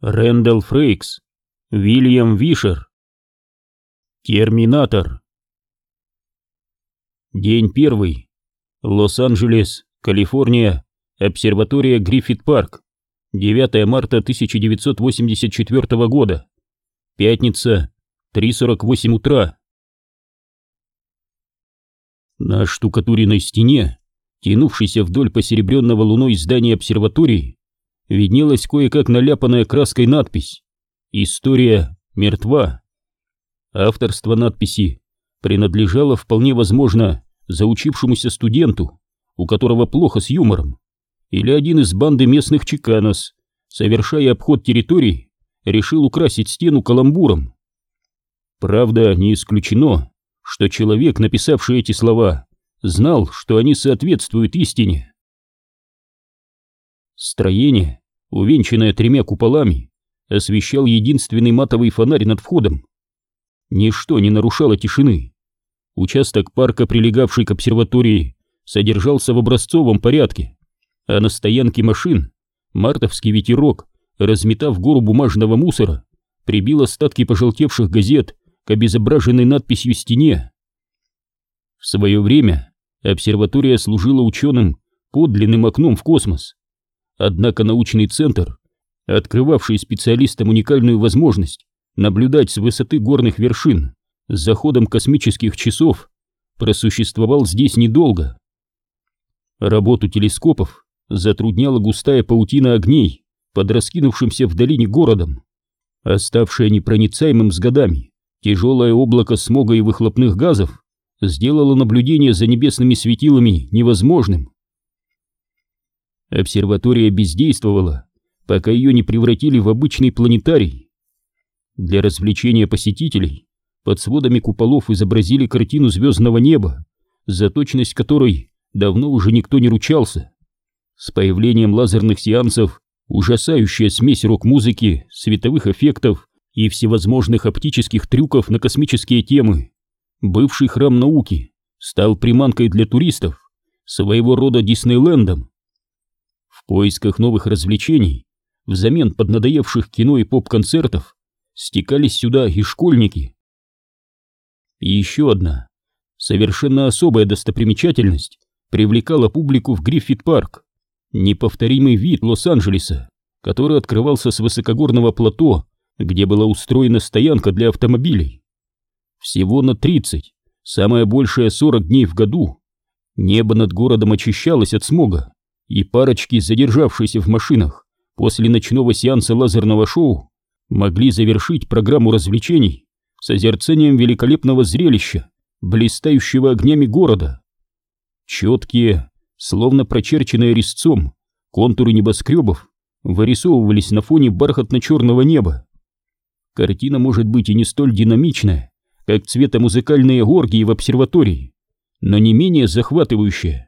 Рэндалл Фрейкс, Вильям Вишер. Терминатор. День первый. Лос-Анджелес, Калифорния, обсерватория Гриффит-парк. 9 марта 1984 года. Пятница, 3.48 утра. На штукатуренной стене, тянувшейся вдоль посеребренного луной здания обсерватории, виднелась кое-как наляпанная краской надпись «История мертва». Авторство надписи принадлежало вполне возможно заучившемуся студенту, у которого плохо с юмором, или один из банды местных чеканос, совершая обход территории, решил украсить стену каламбуром. Правда, не исключено, что человек, написавший эти слова, знал, что они соответствуют истине. Строение, увенчанное тремя куполами, освещал единственный матовый фонарь над входом. Ничто не нарушало тишины. Участок парка, прилегавший к обсерватории, содержался в образцовом порядке, а на стоянке машин мартовский ветерок, разметав гору бумажного мусора, прибил остатки пожелтевших газет к обезображенной надписью стене. В свое время обсерватория служила ученым подлинным окном в космос, Однако научный центр, открывавший специалистам уникальную возможность наблюдать с высоты горных вершин с заходом космических часов, просуществовал здесь недолго. Работу телескопов затрудняла густая паутина огней под раскинувшимся в долине городом, оставшее непроницаемым с годами тяжелое облако смога и выхлопных газов сделало наблюдение за небесными светилами невозможным. Обсерватория бездействовала, пока ее не превратили в обычный планетарий. Для развлечения посетителей под сводами куполов изобразили картину звездного неба, за точность которой давно уже никто не ручался. С появлением лазерных сеансов ужасающая смесь рок-музыки, световых эффектов и всевозможных оптических трюков на космические темы. Бывший храм науки стал приманкой для туристов, своего рода Диснейлендом, поисках новых развлечений, взамен поднадоевших кино и поп-концертов, стекались сюда и школьники. И еще одна, совершенно особая достопримечательность привлекала публику в Гриффит-парк. Неповторимый вид Лос-Анджелеса, который открывался с высокогорного плато, где была устроена стоянка для автомобилей. Всего на 30, самое большее 40 дней в году, небо над городом очищалось от смога, и парочки, задержавшиеся в машинах после ночного сеанса лазерного шоу, могли завершить программу развлечений созерцанием великолепного зрелища, блистающего огнями города. Четкие, словно прочерченные резцом, контуры небоскребов вырисовывались на фоне бархатно-черного неба. Картина может быть и не столь динамичная, как цветомузыкальные оргии в обсерватории, но не менее захватывающая.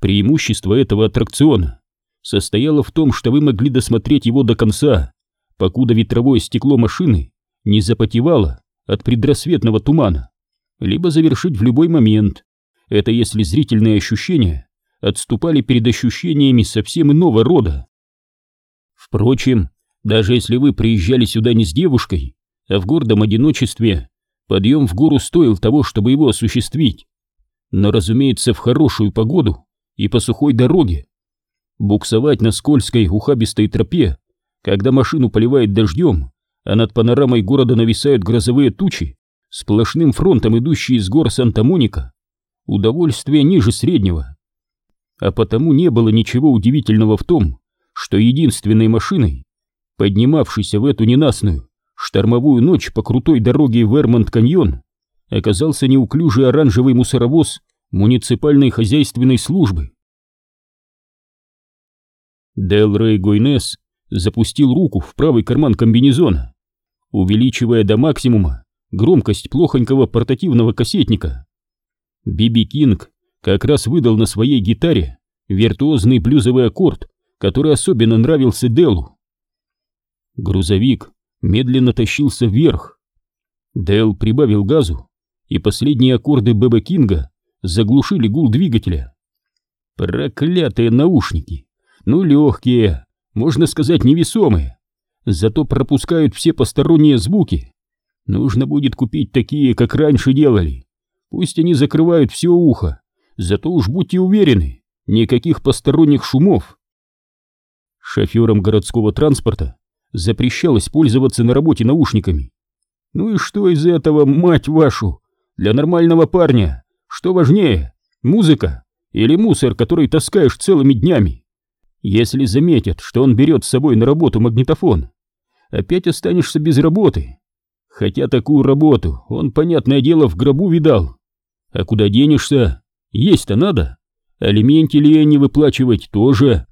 Преимущество этого аттракциона состояло в том, что вы могли досмотреть его до конца, покуда ветровое стекло машины не запотевало от предрассветного тумана, либо завершить в любой момент. Это если зрительные ощущения отступали перед ощущениями совсем иного рода. Впрочем, даже если вы приезжали сюда не с девушкой, а в гордом одиночестве, подъем в гору стоил того, чтобы его осуществить. Но, разумеется, в хорошую погоду и по сухой дороге. Буксовать на скользкой ухабистой тропе, когда машину поливает дождем, а над панорамой города нависают грозовые тучи, сплошным фронтом идущие из гор Санта-Моника, удовольствие ниже среднего. А потому не было ничего удивительного в том, что единственной машиной, поднимавшейся в эту ненастную штормовую ночь по крутой дороге в Эрмонт-каньон, оказался неуклюжий оранжевый мусоровоз муниципальной хозяйственной службы. Дел Рэй Гойнес запустил руку в правый карман комбинезона, увеличивая до максимума громкость плохонького портативного кассетника. Биби Кинг как раз выдал на своей гитаре виртуозный блюзовый аккорд, который особенно нравился Делу. Грузовик медленно тащился вверх. Дел прибавил газу, и последние аккорды Бэба Кинга заглушили гул двигателя. Проклятые наушники! Ну, легкие, можно сказать, невесомые. зато пропускают все посторонние звуки. Нужно будет купить такие, как раньше делали. Пусть они закрывают все ухо, зато уж будьте уверены, никаких посторонних шумов. Шоферам городского транспорта запрещалось пользоваться на работе наушниками. Ну и что из этого, мать вашу? Для нормального парня что важнее, музыка или мусор, который таскаешь целыми днями? Если заметят, что он берет с собой на работу магнитофон, опять останешься без работы. Хотя такую работу он, понятное дело, в гробу видал. А куда денешься? Есть-то надо. Алименти ли не выплачивать тоже.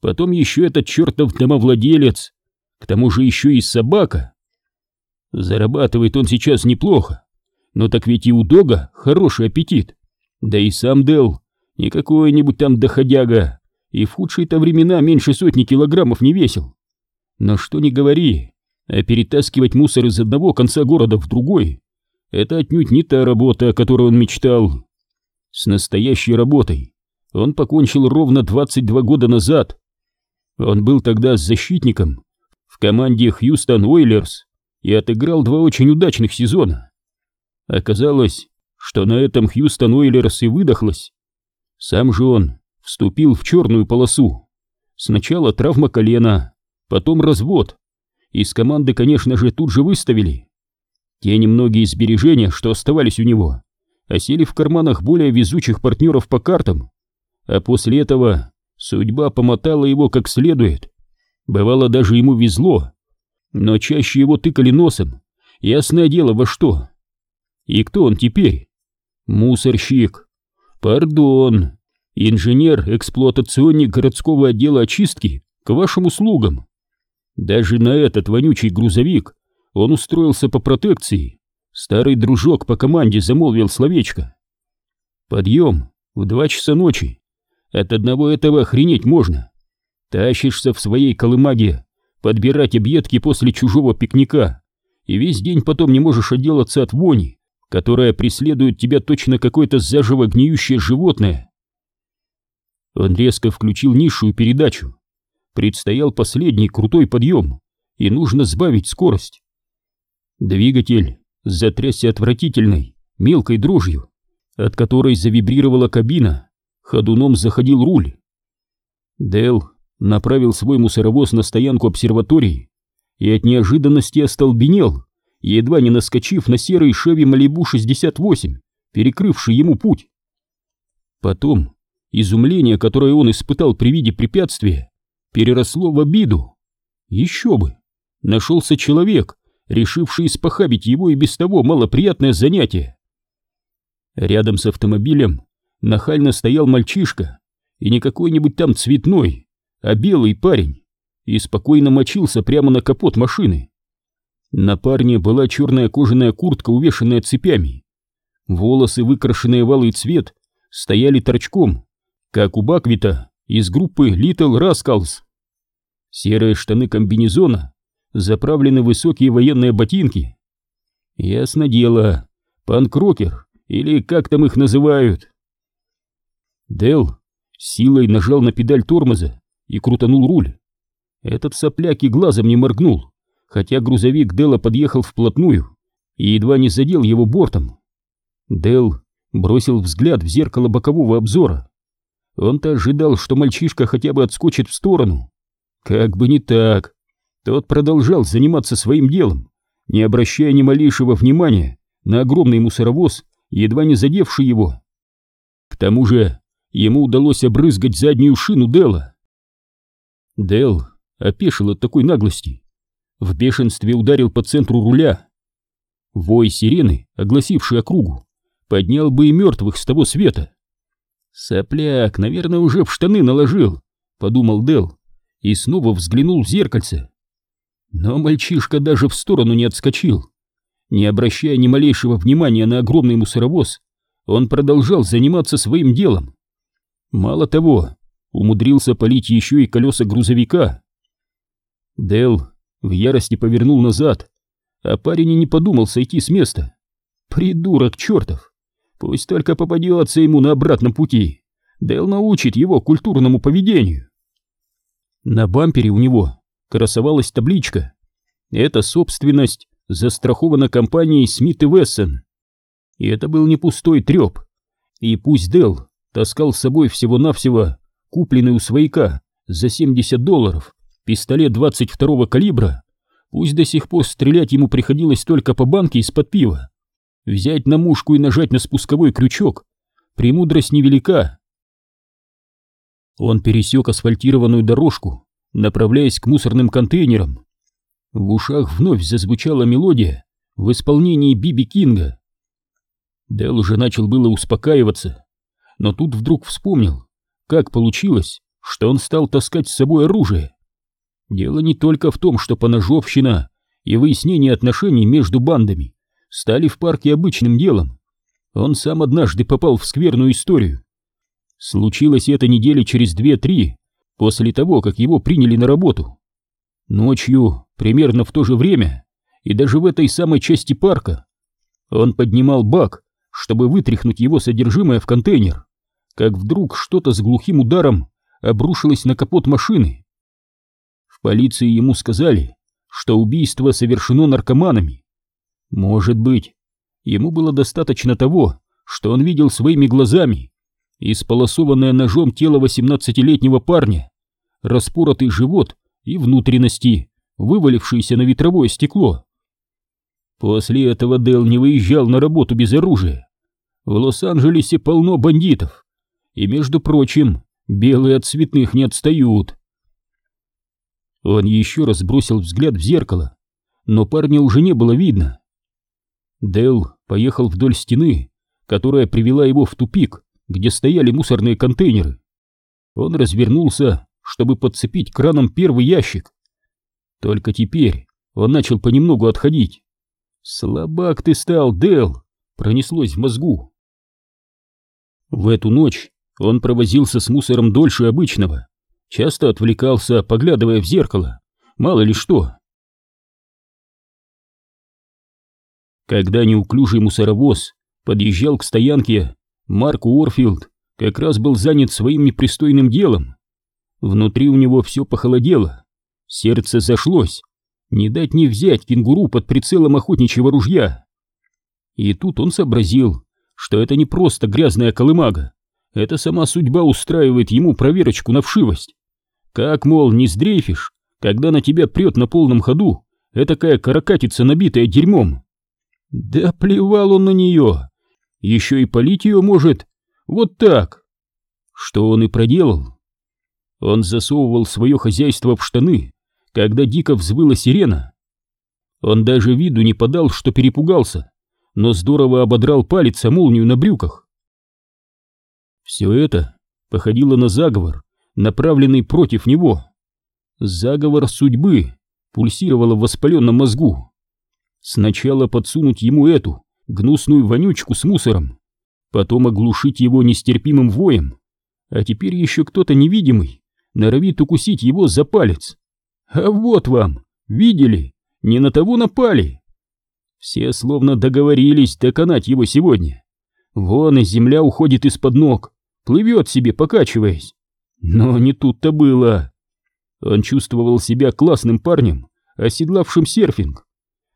Потом еще этот чертов домовладелец. К тому же еще и собака. Зарабатывает он сейчас неплохо. Но так ведь и у Дога хороший аппетит. Да и сам Дел не какой-нибудь там доходяга. И в худшие-то времена меньше сотни килограммов не весил. Но что ни говори, а перетаскивать мусор из одного конца города в другой — это отнюдь не та работа, о которой он мечтал. С настоящей работой он покончил ровно 22 года назад. Он был тогда защитником в команде Хьюстон Уойлерс и отыграл два очень удачных сезона. Оказалось, что на этом Хьюстон Уойлерс и выдохлась. Сам же он вступил в черную полосу. Сначала травма колена, потом развод. Из команды, конечно же, тут же выставили. Те немногие сбережения, что оставались у него, осели в карманах более везучих партнеров по картам. А после этого судьба помотала его как следует. Бывало, даже ему везло. Но чаще его тыкали носом. Ясное дело, во что. И кто он теперь? Мусорщик. Пардон. Инженер-эксплуатационник городского отдела очистки к вашим услугам. Даже на этот вонючий грузовик он устроился по протекции. Старый дружок по команде замолвил словечко. Подъем в два часа ночи. От одного этого охренеть можно. Тащишься в своей колымаге подбирать объедки после чужого пикника, и весь день потом не можешь отделаться от вони, которая преследует тебя точно какое-то заживо гниющее животное. Он резко включил низшую передачу. Предстоял последний крутой подъем, и нужно сбавить скорость. Двигатель затрясся отвратительной, мелкой дрожью, от которой завибрировала кабина, ходуном заходил руль. Дэл направил свой мусоровоз на стоянку обсерватории и от неожиданности остолбенел, едва не наскочив на серый Шеви Малибу 68, перекрывший ему путь. Потом изумление, которое он испытал при виде препятствия, переросло в обиду. Еще бы! Нашелся человек, решивший испохабить его и без того малоприятное занятие. Рядом с автомобилем нахально стоял мальчишка, и не какой-нибудь там цветной, а белый парень, и спокойно мочился прямо на капот машины. На парне была черная кожаная куртка, увешанная цепями. Волосы, выкрашенные в алый цвет, стояли торчком, как у Баквита из группы Little Rascals. Серые штаны комбинезона заправлены высокие военные ботинки. Ясно дело, панкрокер, или как там их называют. Дел силой нажал на педаль тормоза и крутанул руль. Этот сопляк и глазом не моргнул хотя грузовик Дела подъехал вплотную и едва не задел его бортом. Дел бросил взгляд в зеркало бокового обзора. Он-то ожидал, что мальчишка хотя бы отскочит в сторону. Как бы не так. Тот продолжал заниматься своим делом, не обращая ни малейшего внимания на огромный мусоровоз, едва не задевший его. К тому же ему удалось обрызгать заднюю шину Дела. Дел опешил от такой наглости в бешенстве ударил по центру руля. Вой сирены, огласивший округу, поднял бы и мертвых с того света. «Сопляк, наверное, уже в штаны наложил», — подумал Дел и снова взглянул в зеркальце. Но мальчишка даже в сторону не отскочил. Не обращая ни малейшего внимания на огромный мусоровоз, он продолжал заниматься своим делом. Мало того, умудрился полить еще и колеса грузовика. Дел в ярости повернул назад, а парень и не подумал сойти с места. Придурок чертов! Пусть только попадется ему на обратном пути. Дэл научит его культурному поведению. На бампере у него красовалась табличка. Эта собственность застрахована компанией Смит и Вессон. И это был не пустой треп. И пусть Дел таскал с собой всего-навсего купленный у свояка за 70 долларов пистолет 22-го калибра, пусть до сих пор стрелять ему приходилось только по банке из-под пива, взять на мушку и нажать на спусковой крючок, премудрость невелика. Он пересек асфальтированную дорожку, направляясь к мусорным контейнерам. В ушах вновь зазвучала мелодия в исполнении Биби Кинга. Дэл уже начал было успокаиваться, но тут вдруг вспомнил, как получилось, что он стал таскать с собой оружие. Дело не только в том, что поножовщина и выяснение отношений между бандами стали в парке обычным делом. Он сам однажды попал в скверную историю. Случилось это недели через две-три, после того, как его приняли на работу. Ночью, примерно в то же время, и даже в этой самой части парка, он поднимал бак, чтобы вытряхнуть его содержимое в контейнер, как вдруг что-то с глухим ударом обрушилось на капот машины. Полиции ему сказали, что убийство совершено наркоманами. Может быть, ему было достаточно того, что он видел своими глазами, исполосованное ножом тело 18-летнего парня, распоротый живот и внутренности, вывалившиеся на ветровое стекло. После этого Дэл не выезжал на работу без оружия. В Лос-Анджелесе полно бандитов. И, между прочим, белые от цветных не отстают. Он еще раз бросил взгляд в зеркало, но парня уже не было видно. Дэл поехал вдоль стены, которая привела его в тупик, где стояли мусорные контейнеры. Он развернулся, чтобы подцепить краном первый ящик. Только теперь он начал понемногу отходить. «Слабак ты стал, Дэл!» — пронеслось в мозгу. В эту ночь он провозился с мусором дольше обычного, часто отвлекался, поглядывая в зеркало, мало ли что. Когда неуклюжий мусоровоз подъезжал к стоянке, Марк Уорфилд как раз был занят своим непристойным делом. Внутри у него все похолодело, сердце зашлось, не дать не взять кенгуру под прицелом охотничьего ружья. И тут он сообразил, что это не просто грязная колымага, это сама судьба устраивает ему проверочку на вшивость. Как, мол, не сдрейфишь, когда на тебя прет на полном ходу этакая каракатица, набитая дерьмом. Да плевал он на нее. Еще и полить ее может. Вот так. Что он и проделал. Он засовывал свое хозяйство в штаны, когда дико взвыла сирена. Он даже виду не подал, что перепугался, но здорово ободрал палец о молнию на брюках. Все это походило на заговор, направленный против него. Заговор судьбы пульсировало в воспаленном мозгу. Сначала подсунуть ему эту гнусную вонючку с мусором, потом оглушить его нестерпимым воем, а теперь еще кто-то невидимый норовит укусить его за палец. А вот вам, видели, не на того напали. Все словно договорились доконать его сегодня. Вон и земля уходит из-под ног, плывет себе, покачиваясь. Но не тут-то было. Он чувствовал себя классным парнем, оседлавшим серфинг.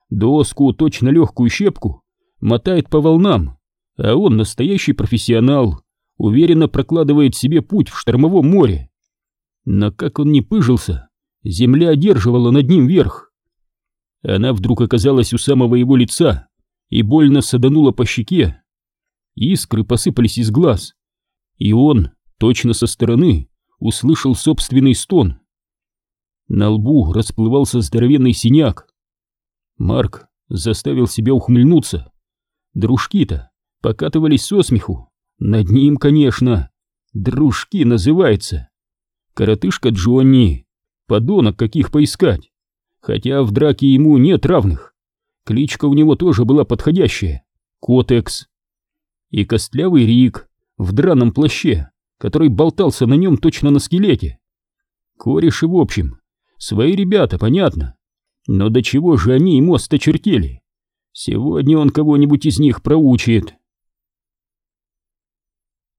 Доску, точно легкую щепку, мотает по волнам, а он настоящий профессионал, уверенно прокладывает себе путь в штормовом море. Но как он не пыжился, земля одерживала над ним верх. Она вдруг оказалась у самого его лица и больно саданула по щеке. Искры посыпались из глаз, и он, точно со стороны, услышал собственный стон. На лбу расплывался здоровенный синяк. Марк заставил себя ухмыльнуться. Дружки-то покатывались со смеху. Над ним, конечно. Дружки называется. Коротышка Джонни. Подонок каких поискать. Хотя в драке ему нет равных. Кличка у него тоже была подходящая. Котекс. И костлявый Рик в драном плаще, который болтался на нем точно на скелете. Кореши, в общем, свои ребята, понятно. Но до чего же они ему осточертели? Сегодня он кого-нибудь из них проучит.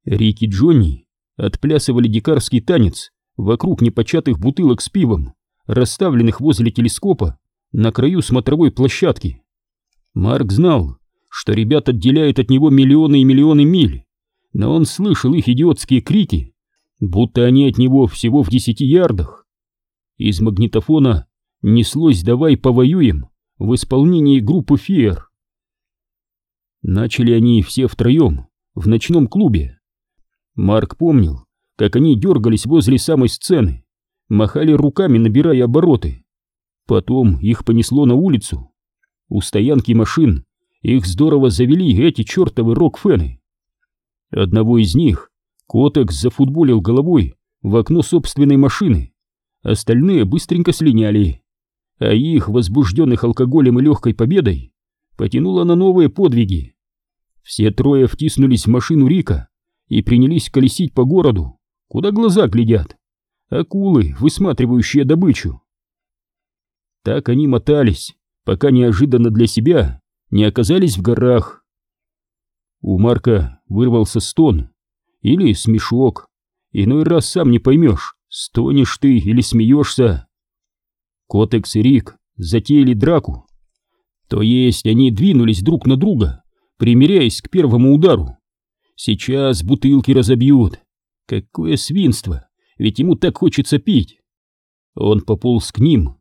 Рик и Джонни отплясывали дикарский танец вокруг непочатых бутылок с пивом, расставленных возле телескопа на краю смотровой площадки. Марк знал, что ребят отделяют от него миллионы и миллионы миль, но он слышал их идиотские крики, будто они от него всего в десяти ярдах. Из магнитофона неслось «Давай повоюем» в исполнении группы «Фиер». Начали они все втроем в ночном клубе. Марк помнил, как они дергались возле самой сцены, махали руками, набирая обороты. Потом их понесло на улицу. У стоянки машин их здорово завели эти чертовы рок-фены. Одного из них Котекс зафутболил головой в окно собственной машины, остальные быстренько слиняли, а их, возбужденных алкоголем и легкой победой, потянуло на новые подвиги. Все трое втиснулись в машину Рика и принялись колесить по городу, куда глаза глядят. Акулы, высматривающие добычу. Так они мотались, пока неожиданно для себя не оказались в горах. У Марка вырвался стон или смешок. Иной раз сам не поймешь, стонешь ты или смеешься. Котекс и Рик затеяли драку. То есть они двинулись друг на друга, примиряясь к первому удару. Сейчас бутылки разобьют. Какое свинство, ведь ему так хочется пить. Он пополз к ним,